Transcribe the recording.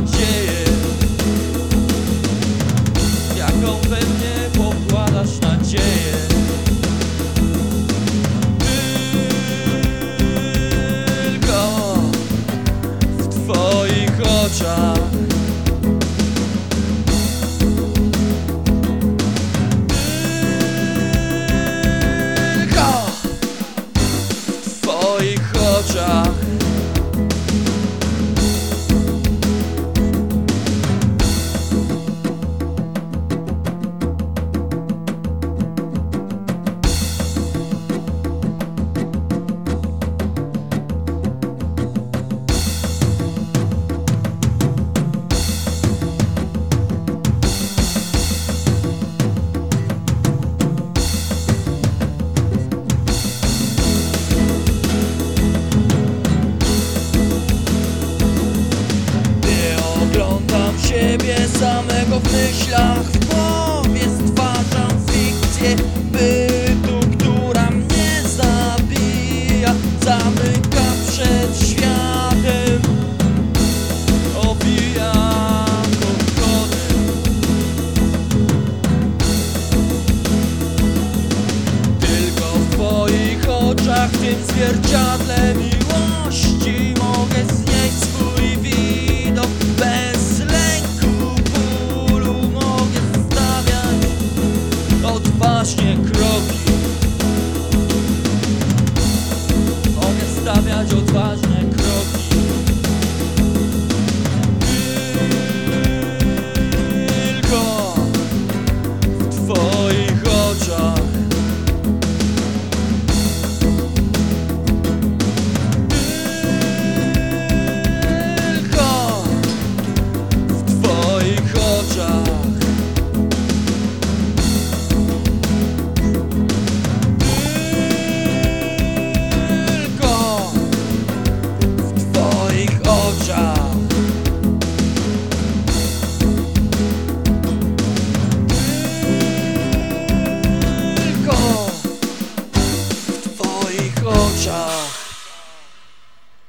nadzieję Jaką we mnie pokładasz nadzieję. Tylko w twoich oczach. Tylko w twoich oczach. siebie samego w myślach.